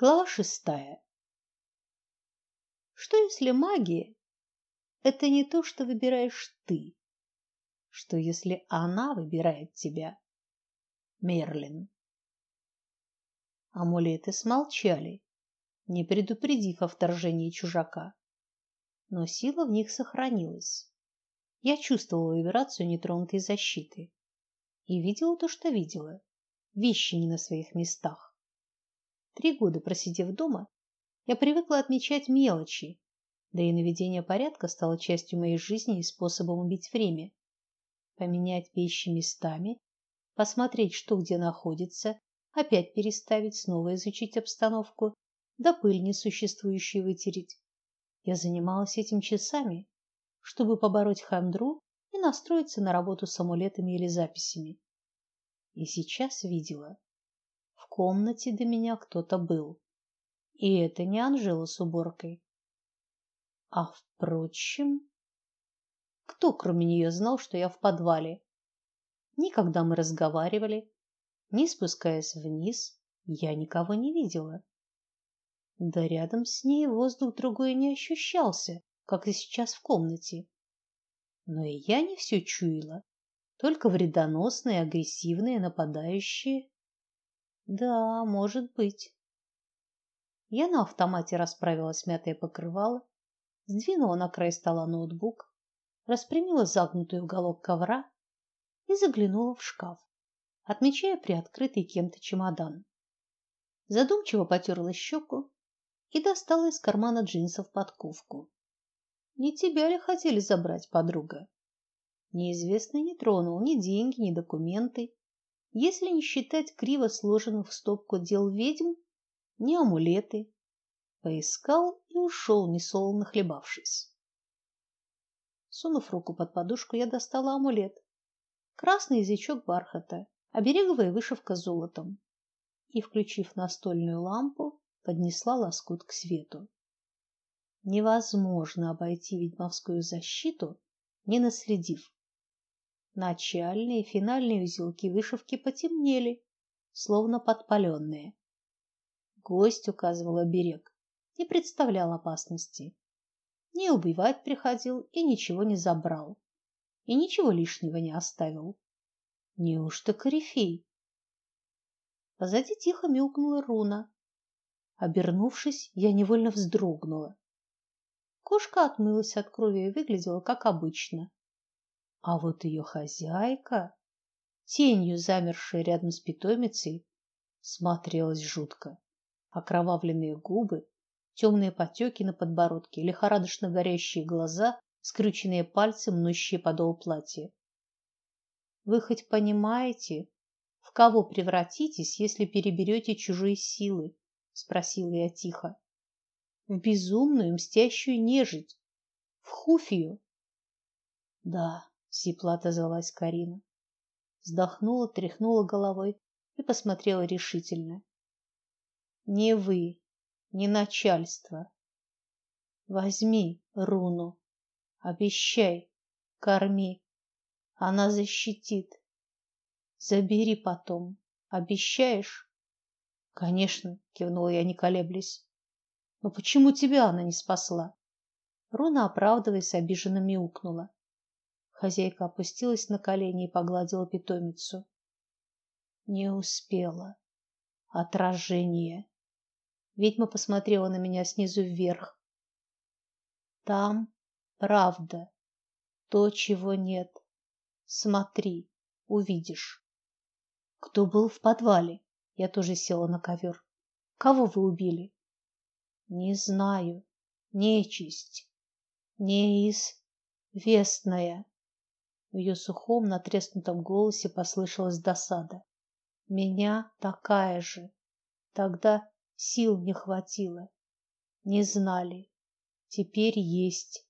Глава шестая. Что если магия это не то, что выбираешь ты? Что если она выбирает тебя? Мерлин. Амулеты смолчали, не предупредив о вторжении чужака. Но сила в них сохранилась. Я чувствовала вибрацию нетронутой защиты и видела то, что видела. Вещи не на своих местах. Три года просидев дома, я привыкла отмечать мелочи, да и наведение порядка стало частью моей жизни и способом убить время. Поменять вещи местами, посмотреть, что где находится, опять переставить, снова изучить обстановку, да пыль несуществующую вытереть. Я занималась этим часами, чтобы побороть хандру и настроиться на работу с амулетами или записями. И сейчас видела, комнате до меня кто-то был. И это не Анжела с уборкой. А впрочем, кто кроме нее знал, что я в подвале? Никогда мы разговаривали, ни спускаясь вниз, я никого не видела. Да рядом с ней воздух другой не ощущался, как и сейчас в комнате. Но и я не все чуяла, только вредоносные, агрессивные, нападающие. Да, может быть. Я на автомате расправила смятое покрывало, сдвинула на край стола ноутбук, распрямила загнутый уголок ковра и заглянула в шкаф, отмечая приоткрытый кем-то чемодан. Задумчиво потерла щеку и достала из кармана джинсов подковку. Не тебя ли хотели забрать, подруга? Неизвестный не тронул ни деньги, ни документы, если не считать криво сложенных в стопку дел ведьм, не амулеты. Поискал и ушел, несолоно хлебавшись. Сунув руку под подушку, я достала амулет. Красный язычок бархата, обереговая вышивка золотом. И, включив настольную лампу, поднесла лоскут к свету. Невозможно обойти ведьмовскую защиту, не наследив. Начальные и финальные узелки вышивки потемнели, словно подпаленные. Гость указывал оберег, не представлял опасности. Не убивать приходил и ничего не забрал. И ничего лишнего не оставил. Неужто корифей? Позади тихо мяукнула руна. Обернувшись, я невольно вздрогнула. Кошка отмылась от крови и выглядела как обычно. А вот ее хозяйка, тенью замершая рядом с питомицей, смотрелась жутко. Окровавленные губы, темные потеки на подбородке, лихорадочно горящие глаза, скрюченные пальцы, мнущие подол платья. Вы хоть понимаете, в кого превратитесь, если переберете чужие силы? спросила я тихо. В безумную мстящую нежить, в хуфию. Да, сипло отозвалась Карина. Вздохнула, тряхнула головой и посмотрела решительно. Не вы, не начальство. Возьми руну. Обещай, корми. Она защитит. Забери потом. Обещаешь? Конечно, кивнула я, не колеблясь. Но почему тебя она не спасла? Руна, оправдываясь, обиженно мяукнула. Хозяйка опустилась на колени и погладила питомицу. Не успела. Отражение. Ведьма посмотрела на меня снизу вверх. Там правда. То, чего нет. Смотри, увидишь. Кто был в подвале? Я тоже села на ковер. Кого вы убили? Не знаю. Нечисть. Неизвестная. В ее сухом, натреснутом голосе послышалась досада. Меня такая же. Тогда сил не хватило. Не знали. Теперь есть.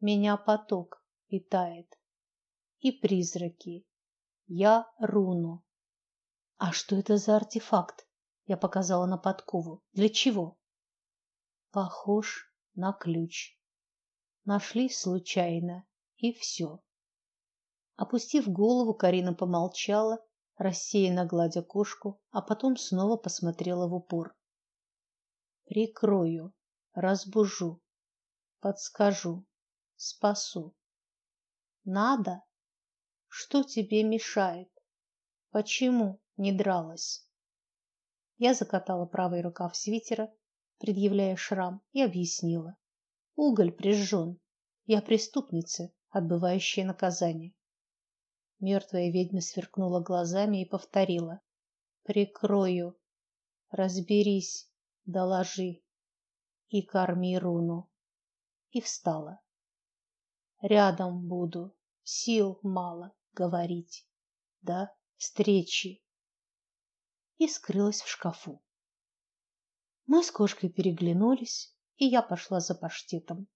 Меня поток питает. И призраки. Я руну. А что это за артефакт? Я показала на подкову. Для чего? Похож на ключ. Нашли случайно, и все. Опустив голову, Карина помолчала, рассеянно гладя кошку, а потом снова посмотрела в упор. Прикрою, разбужу, подскажу, спасу. Надо? Что тебе мешает? Почему не дралась? Я закатала правый рукав свитера, предъявляя шрам, и объяснила: уголь прижжен. Я преступница, отбывающая наказание. Мертвая ведьма сверкнула глазами и повторила: "Прикрою, разберись, доложи и корми руну". И встала. Рядом буду, сил мало говорить. Да, встречи. И скрылась в шкафу. Мы с кошкой переглянулись, и я пошла за паштетом.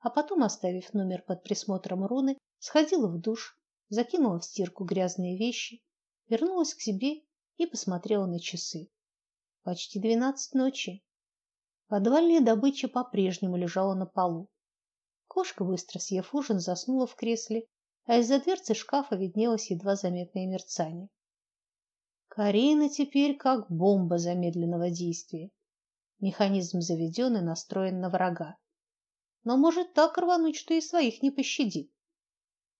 А потом, оставив номер под присмотром Руны, сходила в душ, закинула в стирку грязные вещи, вернулась к себе и посмотрела на часы. Почти двенадцать ночи. Подвальная добыча по-прежнему лежала на полу. Кошка, быстро съев ужин, заснула в кресле, а из-за дверцы шкафа виднелось едва заметное мерцание. Карина теперь как бомба замедленного действия. Механизм заведен и настроен на врага. Но может так рвануть, что и своих не пощадит.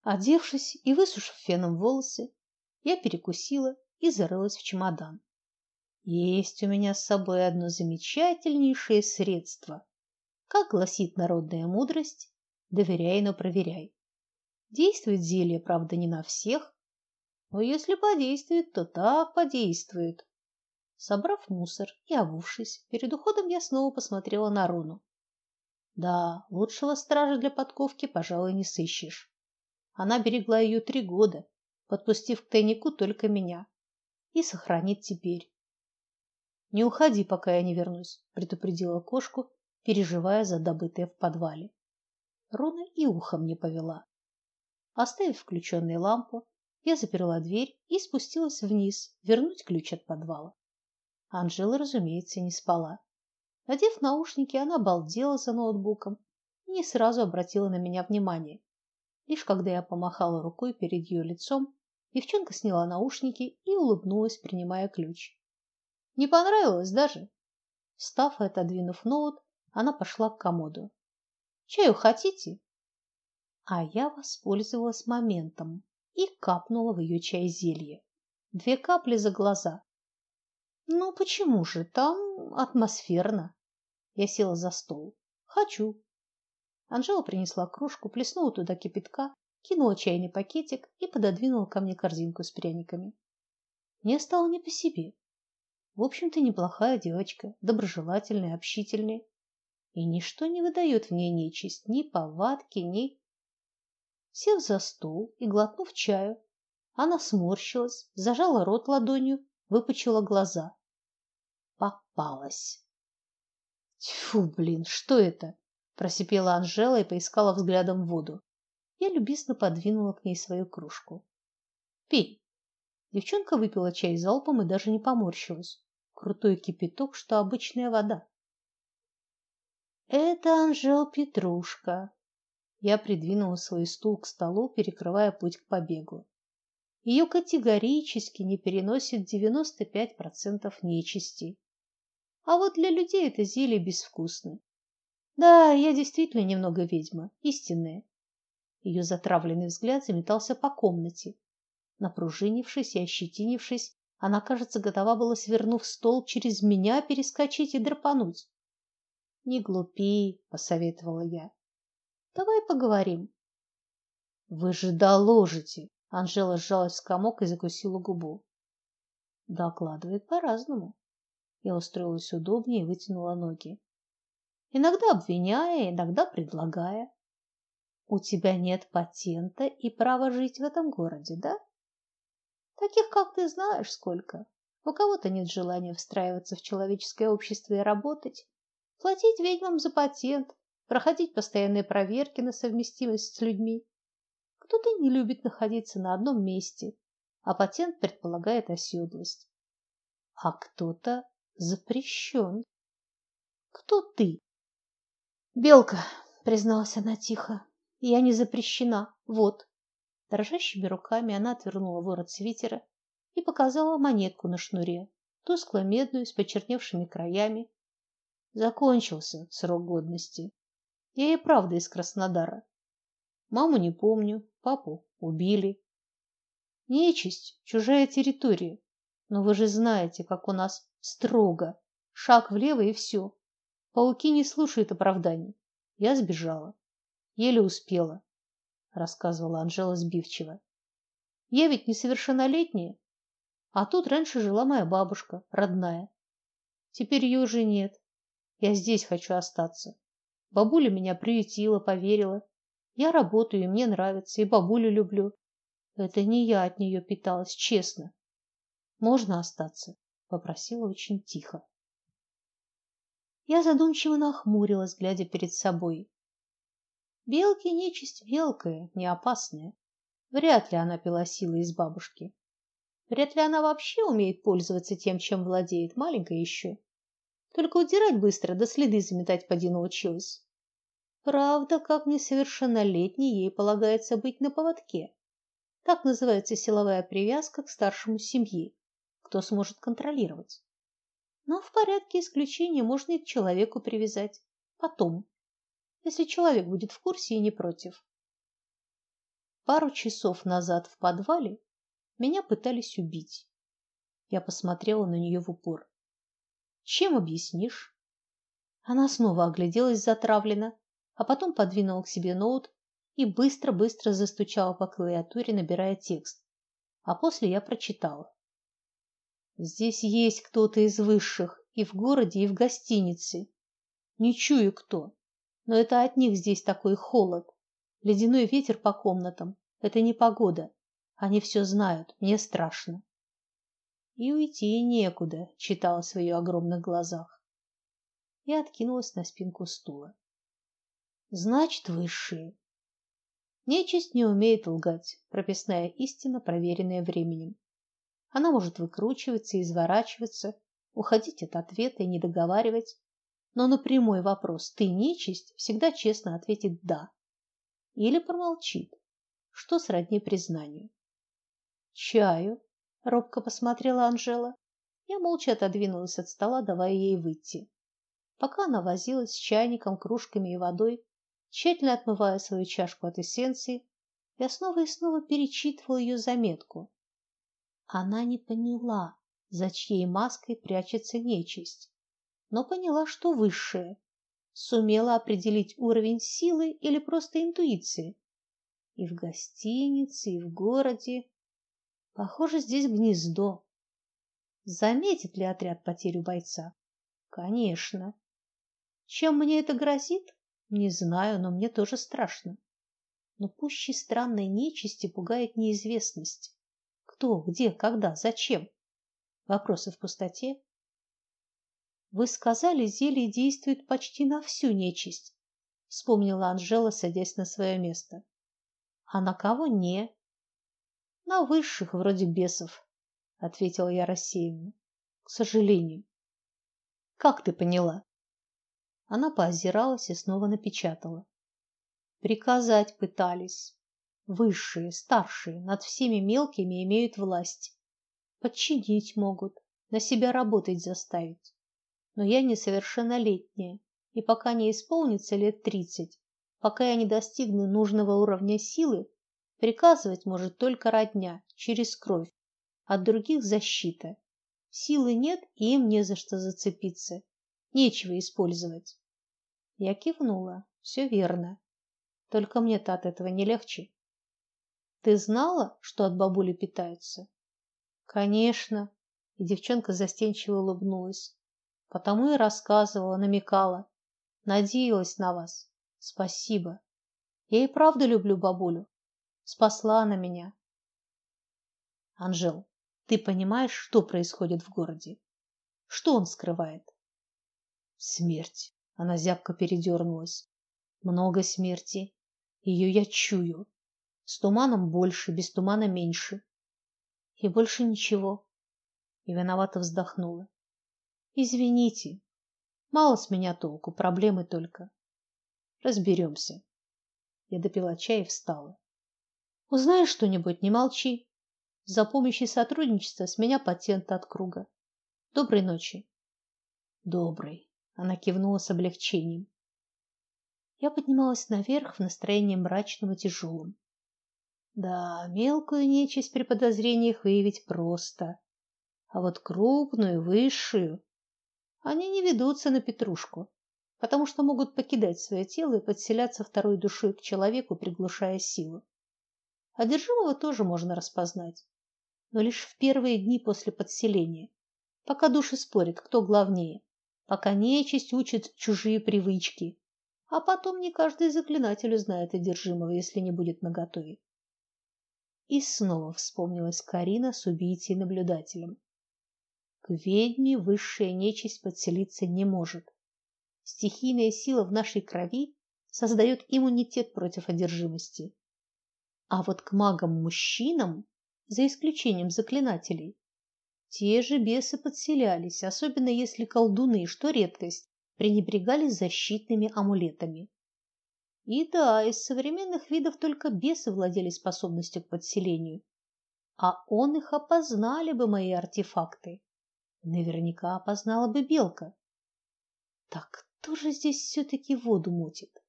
Одевшись и высушив феном волосы, я перекусила и зарылась в чемодан. Есть у меня с собой одно замечательнейшее средство. Как гласит народная мудрость, доверяй, но проверяй. Действует зелье, правда, не на всех, но если подействует, то так подействует. Собрав мусор и обувшись, перед уходом я снова посмотрела на руну. Да, лучшего стража для подковки, пожалуй, не сыщешь. Она берегла ее три года, подпустив к тайнику только меня, и сохранит теперь. Не уходи, пока я не вернусь, предупредила кошку, переживая за добытое в подвале. Руна и ухом не повела. Оставив включенной лампу, я заперла дверь и спустилась вниз, вернуть ключ от подвала. Анжела, разумеется, не спала. Надев наушники, она балдела за ноутбуком и не сразу обратила на меня внимание. Лишь когда я помахала рукой перед ее лицом, девчонка сняла наушники и улыбнулась, принимая ключ. Не понравилось даже. Встав и отодвинув ноут, она пошла к комоду. Чаю хотите? А я воспользовалась моментом и капнула в ее чай зелье. Две капли за глаза. Ну почему же? Там атмосферно. Я села за стол. Хочу. Анжела принесла кружку, плеснула туда кипятка, кинула чайный пакетик и пододвинула ко мне корзинку с пряниками. Мне стало не по себе. В общем-то, неплохая девочка, доброжелательная, общительная, и ничто не выдает в ней нечисть, ни повадки, ни Сев за стол и глотнув чаю, она сморщилась, зажала рот ладонью, выпучила глаза. Попалась. Тьфу, блин, что это? Просипела Анжела и поискала взглядом воду. Я любезно подвинула к ней свою кружку. Пей. Девчонка выпила чай залпом и даже не поморщилась. Крутой кипяток, что обычная вода. Это Анжел Петрушка. Я придвинула свой стул к столу, перекрывая путь к побегу. Ее категорически не переносит 95% нечисти. А вот для людей это зелье безвкусно. Да, я действительно немного ведьма, истинная. Ее затравленный взгляд заметался по комнате. Напружинившись и ощетинившись, она, кажется, готова была, свернув стол, через меня перескочить и драпануть. Не глупи, посоветовала я. Давай поговорим. Вы же доложите. Анжела сжалась в комок и закусила губу. Докладывает по-разному. Я устроилась удобнее и вытянула ноги. Иногда обвиняя, иногда предлагая. У тебя нет патента и права жить в этом городе, да? Таких, как ты, знаешь сколько. У кого-то нет желания встраиваться в человеческое общество и работать, платить ведьмам за патент, проходить постоянные проверки на совместимость с людьми. Кто-то не любит находиться на одном месте, а патент предполагает оседлость. А кто-то запрещен. Кто ты? Белка, призналась она тихо. Я не запрещена. Вот. Дрожащими руками она отвернула ворот свитера и показала монетку на шнуре, тускло-медную с почерневшими краями. Закончился срок годности. Я и правда из Краснодара. Маму не помню, папу убили. Нечисть чужая территория. Но вы же знаете, как у нас строго. Шаг влево и все. Пауки не слушают оправданий. Я сбежала. Еле успела, рассказывала Анжела сбивчиво. Я ведь несовершеннолетняя, а тут раньше жила моя бабушка, родная. Теперь ее уже нет. Я здесь хочу остаться. Бабуля меня приютила, поверила. Я работаю, и мне нравится, и бабулю люблю. Это не я от нее питалась, честно. Можно остаться, попросила очень тихо. Я задумчиво нахмурилась, глядя перед собой. Белки нечисть мелкая, не опасная. Вряд ли она пила силы из бабушки. Вряд ли она вообще умеет пользоваться тем, чем владеет, маленькая еще. Только удирать быстро, да следы заметать поди научилась. Правда, как несовершеннолетней ей полагается быть на поводке. Так называется силовая привязка к старшему семьи, кто сможет контролировать. Но в порядке исключения можно и к человеку привязать. Потом, если человек будет в курсе и не против. Пару часов назад в подвале меня пытались убить. Я посмотрела на нее в упор. Чем объяснишь? Она снова огляделась затравленно, а потом подвинула к себе ноут и быстро-быстро застучала по клавиатуре, набирая текст. А после я прочитала. Здесь есть кто-то из высших и в городе, и в гостинице. Не чую кто, но это от них здесь такой холод, ледяной ветер по комнатам. Это не погода. Они все знают, мне страшно. И уйти некуда, читала в ее огромных глазах. Я откинулась на спинку стула. Значит, высшие. Нечисть не умеет лгать, прописная истина, проверенная временем. Она может выкручиваться и изворачиваться, уходить от ответа и не договаривать, но на прямой вопрос «ты нечисть» всегда честно ответит «да» или промолчит, что сродни признанию. «Чаю?» — робко посмотрела Анжела. Я молча отодвинулась от стола, давая ей выйти. Пока она возилась с чайником, кружками и водой, Тщательно отмывая свою чашку от эссенции, я снова и снова перечитывала ее заметку. Она не поняла, за чьей маской прячется нечисть, но поняла, что высшее, сумела определить уровень силы или просто интуиции. И в гостинице, и в городе. Похоже, здесь гнездо. Заметит ли отряд потерю бойца? Конечно. Чем мне это грозит? Не знаю, но мне тоже страшно. Но пуще странной нечисти пугает неизвестность. Кто, где, когда, зачем? Вопросы в пустоте. Вы сказали, зелье действует почти на всю нечисть, вспомнила Анжела, садясь на свое место. А на кого не? На высших, вроде бесов, ответила я рассеянно. К сожалению. Как ты поняла? Она поозиралась и снова напечатала. Приказать пытались. Высшие, старшие, над всеми мелкими имеют власть. Подчинить могут, на себя работать заставить. Но я несовершеннолетняя, и пока не исполнится лет тридцать, пока я не достигну нужного уровня силы, приказывать может только родня, через кровь. От других защита. Силы нет, и им не за что зацепиться. Нечего использовать. Я кивнула. Все верно. Только мне-то от этого не легче. Ты знала, что от бабули питаются? Конечно. И девчонка застенчиво улыбнулась. Потому и рассказывала, намекала. Надеялась на вас. Спасибо. Я и правда люблю бабулю. Спасла она меня. Анжел, ты понимаешь, что происходит в городе? Что он скрывает? Смерть. Она зябко передернулась. Много смерти. Ее я чую. С туманом больше, без тумана меньше. И больше ничего. И виновато вздохнула. Извините. Мало с меня толку, проблемы только. Разберемся. Я допила чай и встала. Узнаешь что-нибудь, не молчи. За помощь и сотрудничество с меня патент от круга. Доброй ночи. Доброй. Она кивнула с облегчением. Я поднималась наверх в настроении мрачном и тяжелом. Да, мелкую нечисть при подозрениях выявить просто, а вот крупную, высшую они не ведутся на петрушку, потому что могут покидать свое тело и подселяться второй душой к человеку, приглушая силу. Одержимого тоже можно распознать, но лишь в первые дни после подселения, пока души спорят, кто главнее, пока нечисть учит чужие привычки, а потом не каждый заклинатель узнает одержимого, если не будет наготове. И снова вспомнилась Карина с убийцей-наблюдателем. К ведьме высшая нечисть подселиться не может. Стихийная сила в нашей крови создает иммунитет против одержимости. А вот к магам-мужчинам, за исключением заклинателей, те же бесы подселялись, особенно если колдуны, что редкость, пренебрегали защитными амулетами. И да, из современных видов только бесы владели способностью к подселению. А он их опознали бы мои артефакты. Наверняка опознала бы белка. Так кто же здесь все таки воду мутит?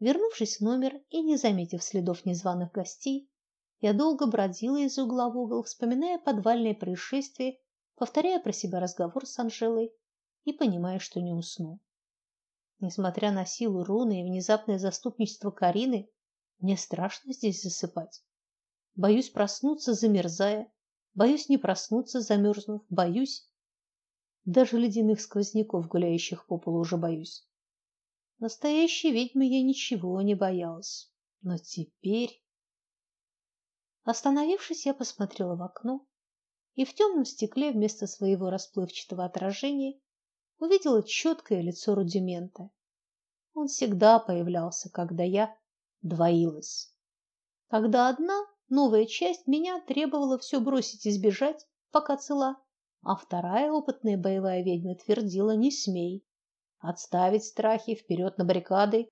Вернувшись в номер и не заметив следов незваных гостей, я долго бродила из угла в угол, вспоминая подвальные происшествия, повторяя про себя разговор с Анжелой и понимая, что не усну. Несмотря на силу руны и внезапное заступничество Карины, мне страшно здесь засыпать. Боюсь проснуться, замерзая, боюсь не проснуться, замерзнув, боюсь даже ледяных сквозняков, гуляющих по полу, уже боюсь. Настоящей ведьмы я ничего не боялась, но теперь Остановившись, я посмотрела в окно и в темном стекле вместо своего расплывчатого отражения увидела четкое лицо Рудимента. Он всегда появлялся, когда я двоилась. Когда одна новая часть меня требовала все бросить и сбежать, пока цела, а вторая опытная боевая ведьма твердила: "Не смей отставить страхи вперед на баррикады".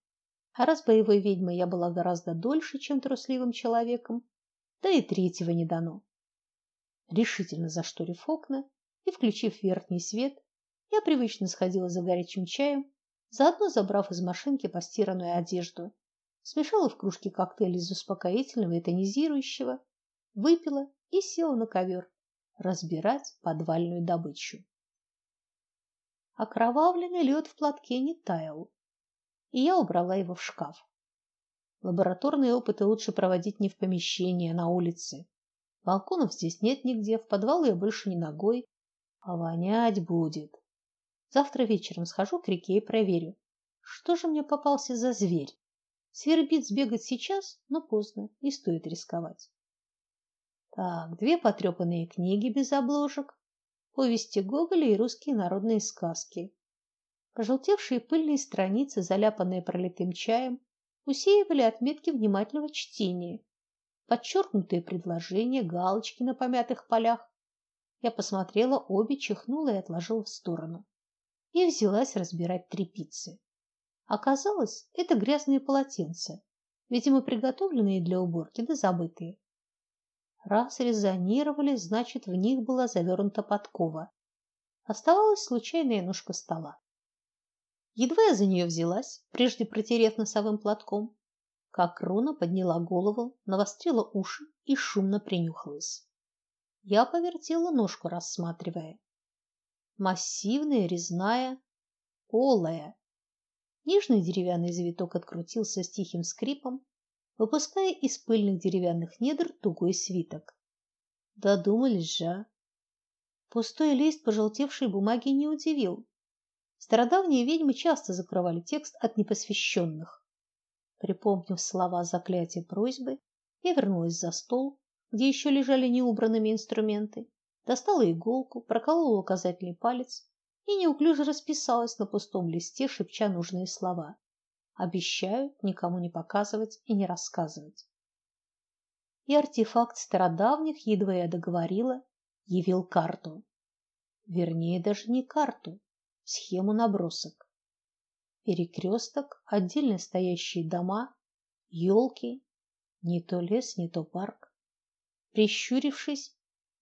А раз боевой ведьмой я была гораздо дольше, чем трусливым человеком, да и третьего не дано. Решительно зашторив окна и включив верхний свет, я привычно сходила за горячим чаем, заодно забрав из машинки постиранную одежду, смешала в кружке коктейль из успокоительного и тонизирующего, выпила и села на ковер разбирать подвальную добычу. Окровавленный лед в платке не таял, и я убрала его в шкаф. Лабораторные опыты лучше проводить не в помещении, а на улице. Балконов здесь нет нигде, в подвал я больше не ногой, а вонять будет. Завтра вечером схожу к реке и проверю, что же мне попался за зверь. Свербит сбегать сейчас, но поздно, не стоит рисковать. Так, две потрепанные книги без обложек, повести Гоголя и русские народные сказки. Пожелтевшие пыльные страницы, заляпанные пролитым чаем, усеивали отметки внимательного чтения, подчеркнутые предложения, галочки на помятых полях. Я посмотрела обе, чихнула и отложила в сторону. И взялась разбирать тряпицы. Оказалось, это грязные полотенца, видимо, приготовленные для уборки, да забытые. Раз резонировали, значит, в них была завернута подкова. Оставалась случайная ножка стола. Едва я за нее взялась, прежде протерев носовым платком, как Руна подняла голову, навострила уши и шумно принюхалась. Я повертела ножку, рассматривая. Массивная, резная, полая. Нижний деревянный завиток открутился с тихим скрипом, выпуская из пыльных деревянных недр тугой свиток. Додумались же. Пустой лист пожелтевшей бумаги не удивил. Стародавние ведьмы часто закрывали текст от непосвященных. Припомнив слова заклятия просьбы, я вернулась за стол, где еще лежали неубранными инструменты, достала иголку, проколола указательный палец и неуклюже расписалась на пустом листе, шепча нужные слова. Обещаю никому не показывать и не рассказывать. И артефакт стародавних, едва я договорила, явил карту. Вернее, даже не карту, схему набросок. Перекресток, отдельно стоящие дома, елки, не то лес, не то парк. Прищурившись,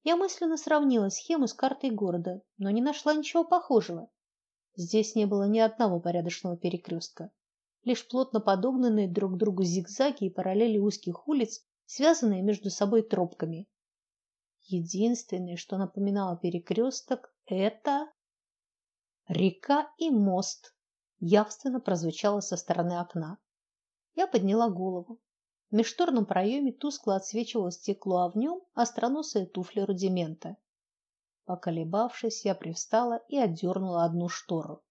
я мысленно сравнила схему с картой города, но не нашла ничего похожего. Здесь не было ни одного порядочного перекрестка, лишь плотно подогнанные друг к другу зигзаги и параллели узких улиц, связанные между собой тропками. Единственное, что напоминало перекресток, это река и мост, явственно прозвучало со стороны окна. Я подняла голову. В проеме тускло отсвечивало стекло, а в нем остроносые туфли рудимента. Поколебавшись, я привстала и отдернула одну штору.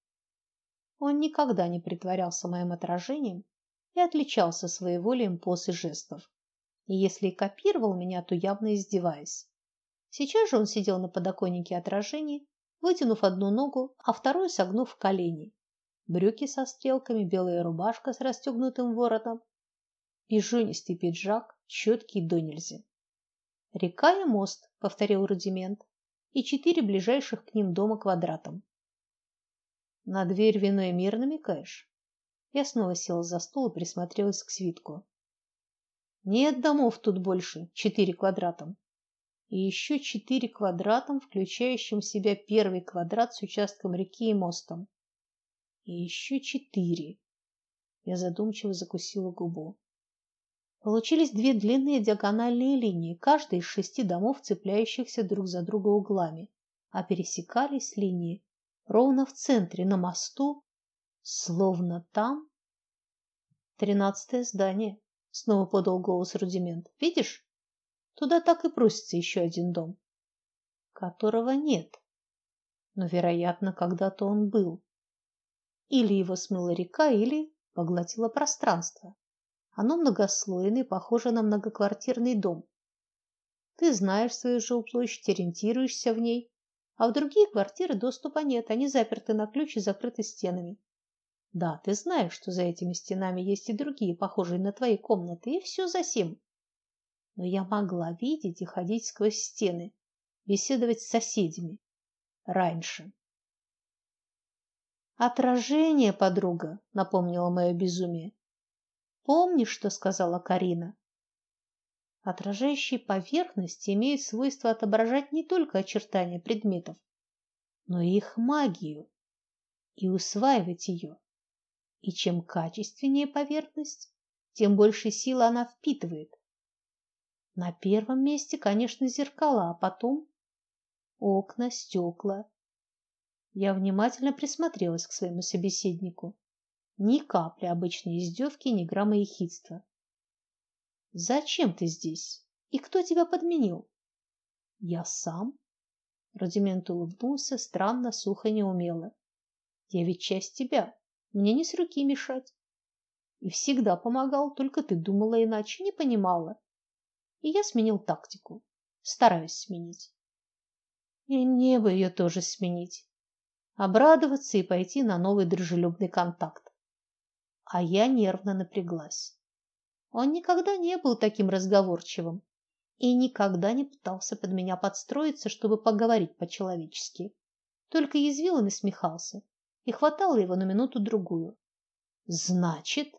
Он никогда не притворялся моим отражением и отличался своеволием поз и жестов. И если и копировал меня, то явно издеваясь. Сейчас же он сидел на подоконнике отражения, вытянув одну ногу, а вторую согнув в колени. Брюки со стрелками, белая рубашка с расстегнутым воротом, пижонистый пиджак, четкий до нельзя. Река и мост, повторил рудимент, и четыре ближайших к ним дома квадратом. На дверь вино и мир намекаешь? Я снова села за стол и присмотрелась к свитку. Нет домов тут больше, четыре квадратом и еще четыре квадратом, включающим в себя первый квадрат с участком реки и мостом. И еще четыре. Я задумчиво закусила губу. Получились две длинные диагональные линии, каждая из шести домов, цепляющихся друг за друга углами, а пересекались линии ровно в центре на мосту, словно там тринадцатое здание. Снова подал голос Рудимент. Видишь? Туда так и просится еще один дом, которого нет. Но, вероятно, когда-то он был. Или его смыла река, или поглотило пространство. Оно многослойное, похоже на многоквартирный дом. Ты знаешь свою жилплощадь, ориентируешься в ней, а в другие квартиры доступа нет, они заперты на ключ и закрыты стенами. Да, ты знаешь, что за этими стенами есть и другие, похожие на твои комнаты, и все за сим но я могла видеть и ходить сквозь стены, беседовать с соседями раньше. Отражение, подруга, напомнила мое безумие. Помнишь, что сказала Карина? Отражающие поверхности имеют свойство отображать не только очертания предметов, но и их магию и усваивать ее. И чем качественнее поверхность, тем больше силы она впитывает. На первом месте, конечно, зеркала, а потом окна, стекла. Я внимательно присмотрелась к своему собеседнику. Ни капли обычной издевки, ни грамма ехидства. Зачем ты здесь? И кто тебя подменил? Я сам. Рудимент улыбнулся странно, сухо, неумело. Я ведь часть тебя. Мне не с руки мешать. И всегда помогал, только ты думала иначе, не понимала и я сменил тактику. Стараюсь сменить. И мне бы ее тоже сменить. Обрадоваться и пойти на новый дружелюбный контакт. А я нервно напряглась. Он никогда не был таким разговорчивым и никогда не пытался под меня подстроиться, чтобы поговорить по-человечески. Только язвил и насмехался, и хватало его на минуту другую. Значит,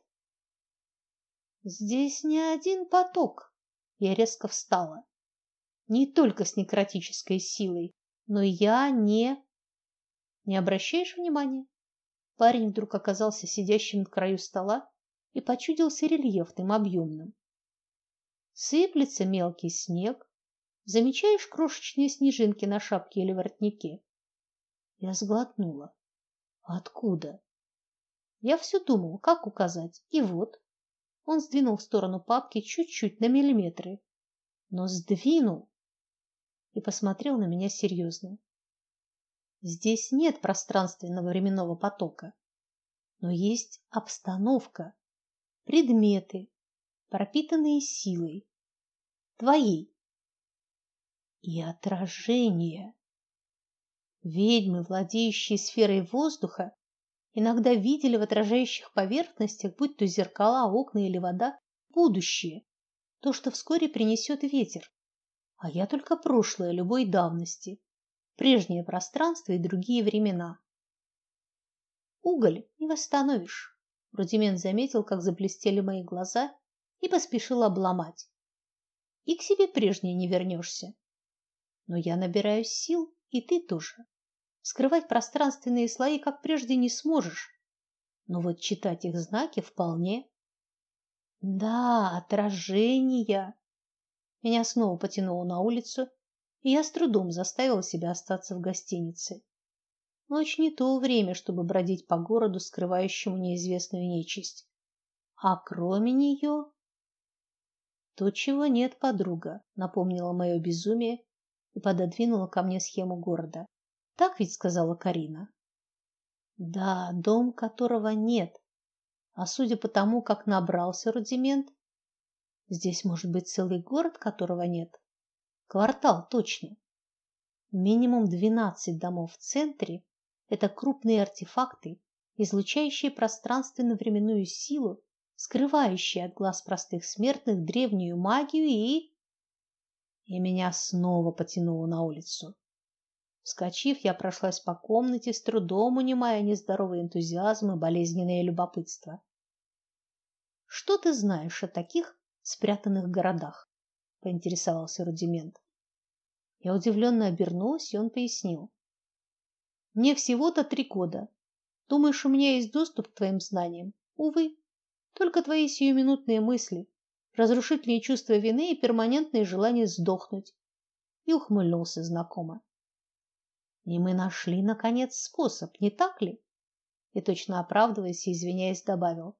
здесь не один поток, я резко встала. Не только с некротической силой, но я не Не обращаешь внимания? Парень вдруг оказался сидящим на краю стола и почудился рельефным, объемным. Сыплется мелкий снег, замечаешь крошечные снежинки на шапке или воротнике. Я сглотнула. Откуда? Я все думал, как указать. И вот он сдвинул в сторону папки чуть-чуть на миллиметры, но сдвинул и посмотрел на меня серьезно. Здесь нет пространственного временного потока, но есть обстановка, предметы, пропитанные силой твоей и отражение. Ведьмы, владеющие сферой воздуха, иногда видели в отражающих поверхностях, будь то зеркала, окна или вода, будущее, то, что вскоре принесет ветер. А я только прошлое любой давности, прежнее пространство и другие времена. Уголь не восстановишь. Рудимент заметил, как заблестели мои глаза, и поспешил обломать. И к себе прежнее не вернешься. Но я набираюсь сил, и ты тоже. Вскрывать пространственные слои, как прежде, не сможешь. Но вот читать их знаки вполне. Да, отражения. Меня снова потянуло на улицу, и я с трудом заставила себя остаться в гостинице. Ночь не то время, чтобы бродить по городу, скрывающему неизвестную нечисть. А кроме нее... То, чего нет, подруга, напомнила мое безумие и пододвинула ко мне схему города. Так ведь сказала Карина. Да, дом которого нет. А судя по тому, как набрался рудимент, здесь может быть целый город, которого нет. Квартал точно. Минимум двенадцать домов в центре это крупные артефакты, излучающие пространственно-временную силу, скрывающие от глаз простых смертных древнюю магию и и меня снова потянуло на улицу. Вскочив, я прошлась по комнате, с трудом унимая нездоровый энтузиазм и болезненное любопытство. Что ты знаешь о таких спрятанных городах? Поинтересовался Рудимент. Я удивленно обернулась, и он пояснил: Мне всего-то три года. Думаешь, у меня есть доступ к твоим знаниям? Увы, только твои сиюминутные мысли, разрушительные чувства вины и перманентное желание сдохнуть. И ухмыльнулся знакомо. И мы нашли наконец способ, не так ли? И точно оправдываясь и извиняясь, добавил: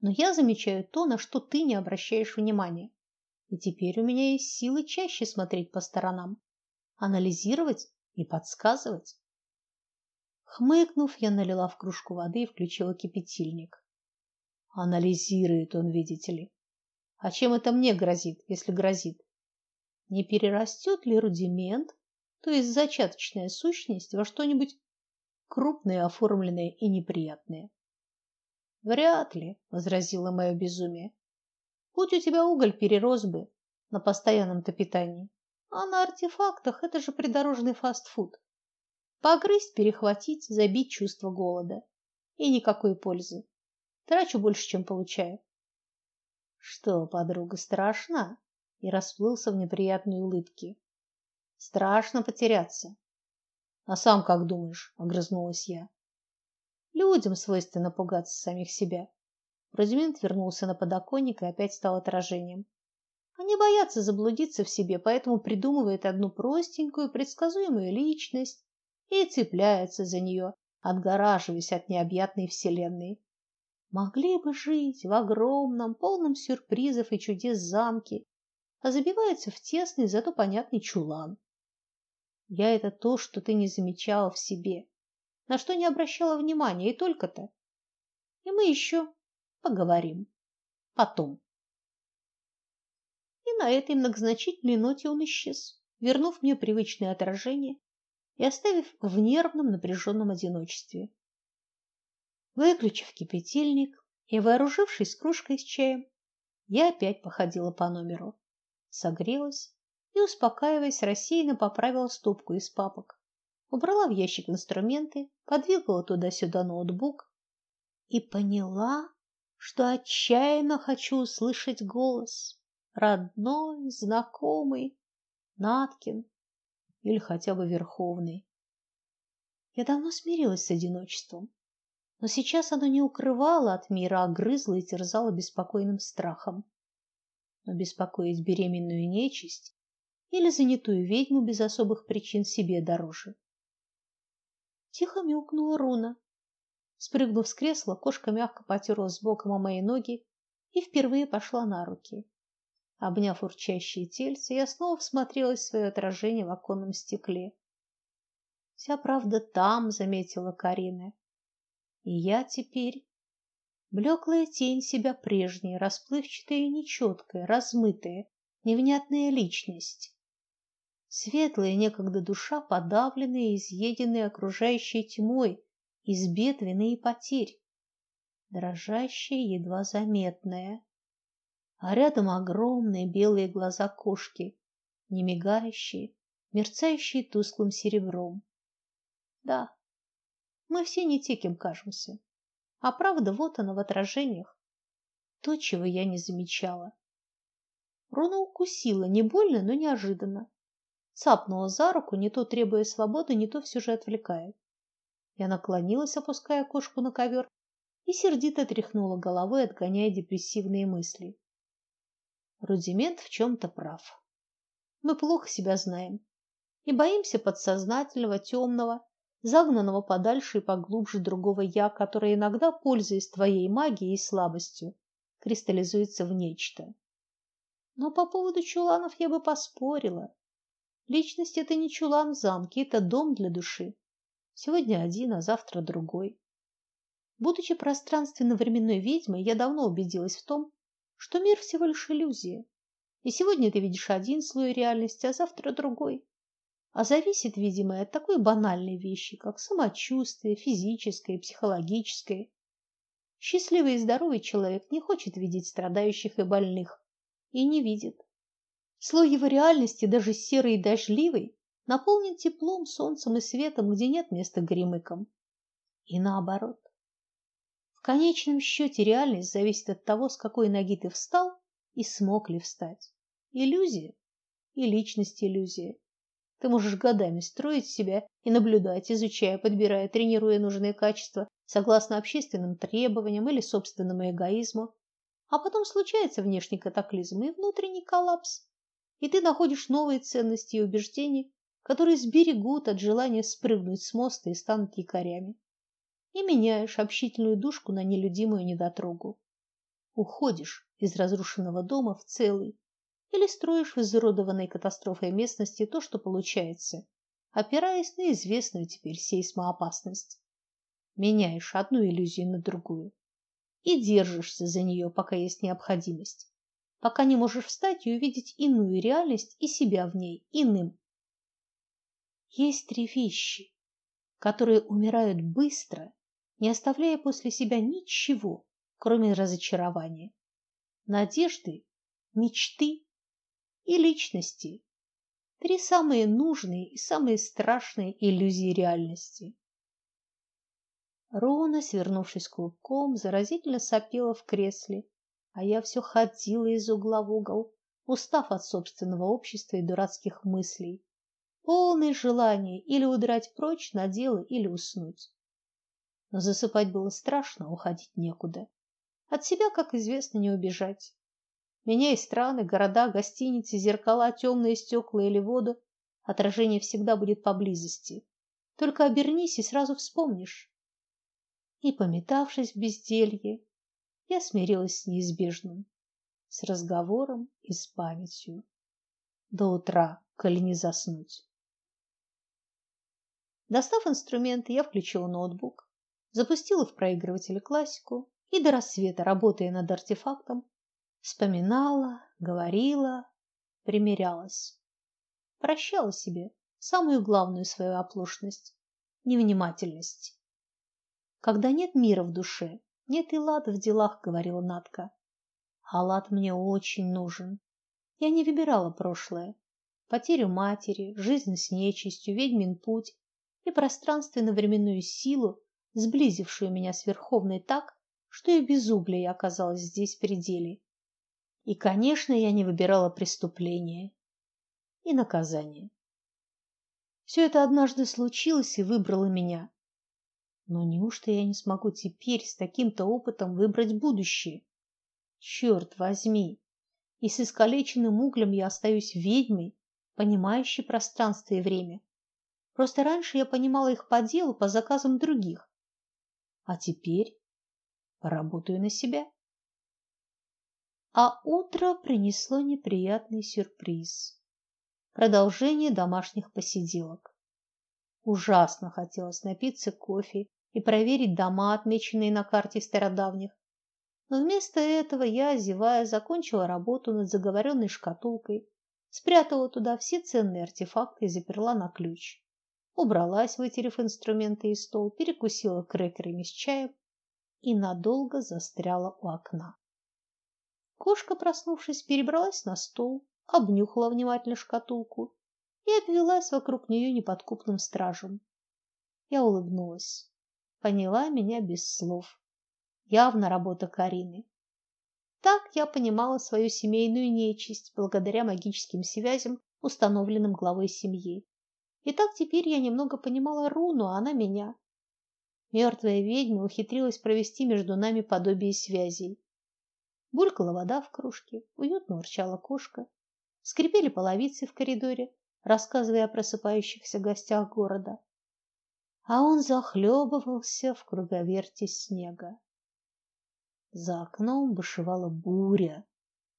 "Но я замечаю то, на что ты не обращаешь внимания. И теперь у меня есть силы чаще смотреть по сторонам, анализировать и подсказывать". Хмыкнув, я налила в кружку воды и включила кипятильник. Анализирует он, видите ли. А чем это мне грозит, если грозит? Не перерастет ли рудимент то есть зачаточная сущность во что-нибудь крупное, оформленное и неприятное. Вряд ли, возразила мое безумие. Будь у тебя уголь, перерос бы на постоянном-то питании. А на артефактах это же придорожный фастфуд. Погрызть, перехватить, забить чувство голода. И никакой пользы. Трачу больше, чем получаю. Что, подруга, страшно? И расплылся в неприятной улыбке. Страшно потеряться. А сам как думаешь? огрызнулась я. Людям свойственно пугаться самих себя. Рудимент вернулся на подоконник и опять стал отражением. Они боятся заблудиться в себе, поэтому придумывают одну простенькую, предсказуемую личность и цепляются за нее, отгораживаясь от необъятной вселенной. Могли бы жить в огромном, полном сюрпризов и чудес замке, а забиваются в тесный, зато понятный чулан. Я это то, что ты не замечала в себе, на что не обращала внимания, и только-то. И мы еще поговорим потом. И на этой многозначительной ноте он исчез, вернув мне привычное отражение и оставив в нервном напряженном одиночестве. Выключив кипятильник и вооружившись кружкой с чаем, я опять походила по номеру, согрелась и, успокаиваясь, рассеянно поправила стопку из папок, убрала в ящик инструменты, подвигала туда-сюда ноутбук и поняла, что отчаянно хочу услышать голос, родной, знакомый, Наткин или хотя бы Верховный. Я давно смирилась с одиночеством, но сейчас оно не укрывало от мира, а грызло и терзало беспокойным страхом. Но беспокоить беременную нечисть или занятую ведьму без особых причин себе дороже. Тихо мяукнула руна. Спрыгнув с кресла, кошка мягко потерлась боком о мои ноги и впервые пошла на руки. Обняв урчащее тельце, я снова всмотрелась в свое отражение в оконном стекле. Вся правда там, заметила Карина. И я теперь блеклая тень себя прежней, расплывчатая и нечеткая, размытая, невнятная личность. Светлая некогда душа, подавленная и изъеденная окружающей тьмой, из бед, вины и потерь, дрожащая, едва заметная. А рядом огромные белые глаза кошки, не мигающие, мерцающие тусклым серебром. Да, мы все не те, кем кажемся. А правда вот она в отражениях. То, чего я не замечала. Руна укусила, не больно, но неожиданно цапнула за руку, не то требуя свободы, не то все же отвлекая. Я наклонилась, опуская кошку на ковер, и сердито тряхнула головой, отгоняя депрессивные мысли. Рудимент в чем то прав. Мы плохо себя знаем и боимся подсознательного, темного, загнанного подальше и поглубже другого я, которое иногда, пользуясь твоей магией и слабостью, кристаллизуется в нечто. Но по поводу чуланов я бы поспорила. Личность это не чулан в замке, это дом для души. Сегодня один, а завтра другой. Будучи пространственно-временной ведьмой, я давно убедилась в том, что мир всего лишь иллюзия. И сегодня ты видишь один слой реальности, а завтра другой а зависит, видимо, от такой банальной вещи, как самочувствие, физическое, психологическое. Счастливый и здоровый человек не хочет видеть страдающих и больных, и не видит. Слой его реальности, даже серый и дождливый, наполнен теплом, солнцем и светом, где нет места гремыкам. И наоборот. В конечном счете реальность зависит от того, с какой ноги ты встал и смог ли встать. Иллюзия и личность иллюзия. Ты можешь годами строить себя и наблюдать, изучая, подбирая, тренируя нужные качества согласно общественным требованиям или собственному эгоизму. А потом случается внешний катаклизм и внутренний коллапс. И ты находишь новые ценности и убеждения, которые сберегут от желания спрыгнуть с моста и станут якорями. И меняешь общительную душку на нелюдимую недотрогу. Уходишь из разрушенного дома в целый, или строишь в изуродованной катастрофой местности то, что получается, опираясь на известную теперь сейсмоопасность. Меняешь одну иллюзию на другую и держишься за нее, пока есть необходимость, пока не можешь встать и увидеть иную реальность и себя в ней иным. Есть три вещи, которые умирают быстро, не оставляя после себя ничего, кроме разочарования, надежды, мечты и личности. Три самые нужные и самые страшные иллюзии реальности. Рона, свернувшись клубком, заразительно сопела в кресле, а я все ходила из угла в угол, устав от собственного общества и дурацких мыслей, полный желания или удрать прочь на дело, или уснуть. Но засыпать было страшно, уходить некуда. От себя, как известно, не убежать. Меняй страны, города, гостиницы, зеркала, темные стекла или воду, отражение всегда будет поблизости. Только обернись и сразу вспомнишь. И пометавшись в безделье, я смирилась с неизбежным, с разговором и с памятью. До утра, коли не заснуть. Достав инструменты, я включила ноутбук, запустила в проигрыватель классику и до рассвета, работая над артефактом, Вспоминала, говорила, примирялась. Прощала себе самую главную свою оплошность невнимательность. Когда нет мира в душе, нет и лада в делах, говорила Натка. А лад мне очень нужен. Я не выбирала прошлое. Потерю матери, жизнь с нечистью, ведьмин путь и пространственно-временную силу, сблизившую меня с Верховной так, что и без угля я оказалась здесь в пределе. И, конечно, я не выбирала преступление и наказание. Все это однажды случилось и выбрало меня. Но неужто я не смогу теперь с таким-то опытом выбрать будущее? Черт возьми! И с искалеченным углем я остаюсь ведьмой, понимающей пространство и время. Просто раньше я понимала их по делу, по заказам других. А теперь поработаю на себя. А утро принесло неприятный сюрприз. Продолжение домашних посиделок. Ужасно хотелось напиться кофе и проверить дома, отмеченные на карте стародавних. Но вместо этого я, зевая, закончила работу над заговоренной шкатулкой, спрятала туда все ценные артефакты и заперла на ключ. Убралась, вытерев инструменты и стол, перекусила крекерами с чаем и надолго застряла у окна. Кошка, проснувшись, перебралась на стол, обнюхала внимательно шкатулку и обвелась вокруг нее неподкупным стражем. Я улыбнулась. Поняла меня без слов. Явно работа Карины. Так я понимала свою семейную нечисть благодаря магическим связям, установленным главой семьи. И так теперь я немного понимала Руну, а она меня. Мертвая ведьма ухитрилась провести между нами подобие связей. Булькала вода в кружке, уютно урчала кошка, скрипели половицы в коридоре, рассказывая о просыпающихся гостях города. А он захлебывался в круговерти снега. За окном бушевала буря,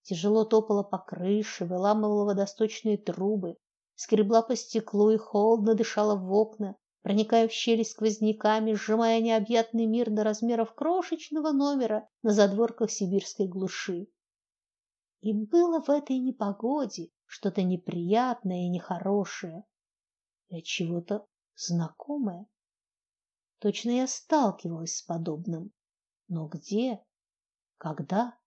тяжело топала по крыше, выламывала водосточные трубы, скребла по стеклу и холодно дышала в окна, проникая в щели сквозняками, сжимая необъятный мир до размеров крошечного номера на задворках сибирской глуши. И было в этой непогоде что-то неприятное и нехорошее, и чего-то знакомое. Точно я сталкивалась с подобным, но где, когда?